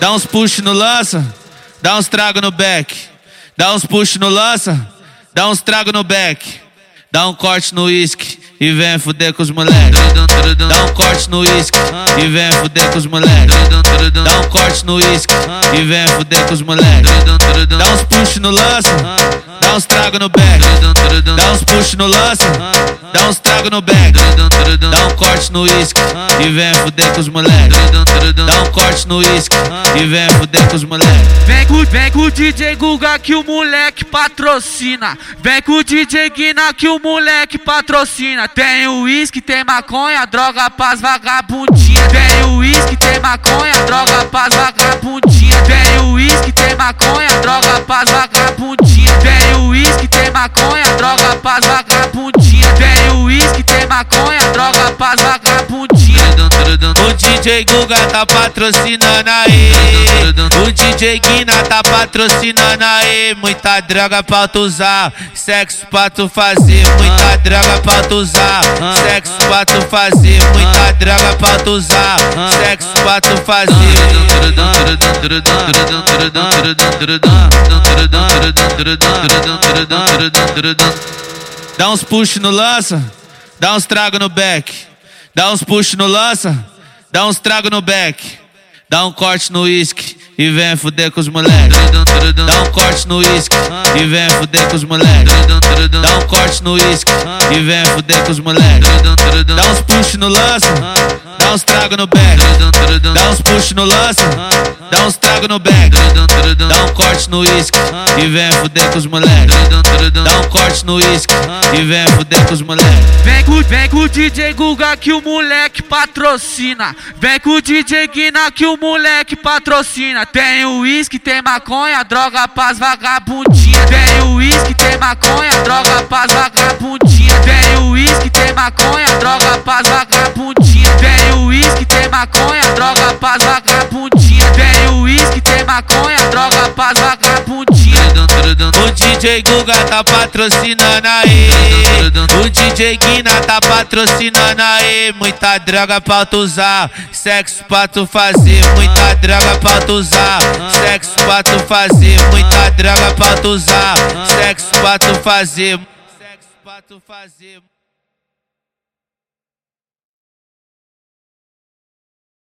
Dá uns push no lança, dá uns trago no back. Dá uns push no lança, dá uns trago no back. Dá um corte no uísque e vem fuder com os moleques. Dá um corte no uísque e vem fuder com os moleques. Dá um corte no uísque e vem fuder com os moleques. Dá uns push no lança, dá uns trago no back. Dá uns push no lança, dá uns trago no back. Dá um corte no uísque e vem fuder com os moleques. Dá um corte no uísque e vem fuder com os moleques. Vem com, vem com o DJ Guga que o moleque patrocina. Vem com o DJ Guina que o moleque patrocina. Tem uísque, tem maconha, droga pras vagabundinha. Tem uísque, tem maconha, droga pras vagabundinha. Tem uísque, tem maconha, droga pras vagabundinha. Tem uísque, tem maconha, droga pras vagabundinha. Tem uísque, tem maconha, droga pras vagabundinha. DJ Guga tá patrocinando aí. O DJ Guina tá patrocinando aí. Muita droga pra tu usar, sexo pra tu fazer. Muita droga pra tu usar, sexo pra tu fazer. Muita droga pra tu usar, sexo pra tu fazer. Dá uns push no lança, dá uns trago no back. Dá uns push no lança, dá uns trago no back. Dá um corte no uísque e vem fuder com os moleques. Dá um corte no uísque e vem fuder com os moleques. Dá um corte no uísque e vem fuder com os moleques. Dá uns push no lança, dá uns trago no back. Dá uns push no lança, dá uns trago no back. Dá um corte no uísque e vem fuder com os moleques. Dá um corte no uísque e vem fuder com os moleques. Vem com, vem com o DJ Guga que o moleque patrocina. Vem com o DJ Guina que o moleque patrocina. Tem o uísque, tem maconha, droga pras vagabundinha. Tem o uísque, tem maconha, droga pras vagabundinha. Tem o uísque, tem maconha, O uísque, tem maconha, droga pras vagabundinha. O DJ Guga tá patrocinando aí. O DJ Guina tá patrocinando aí. Muita droga pra tu usar, sexo pra tu fazer. Muita droga pra tu usar, sexo pra tu fazer. Muita droga pra tu usar, sexo pra tu fazer. Sexo pra tu fazer.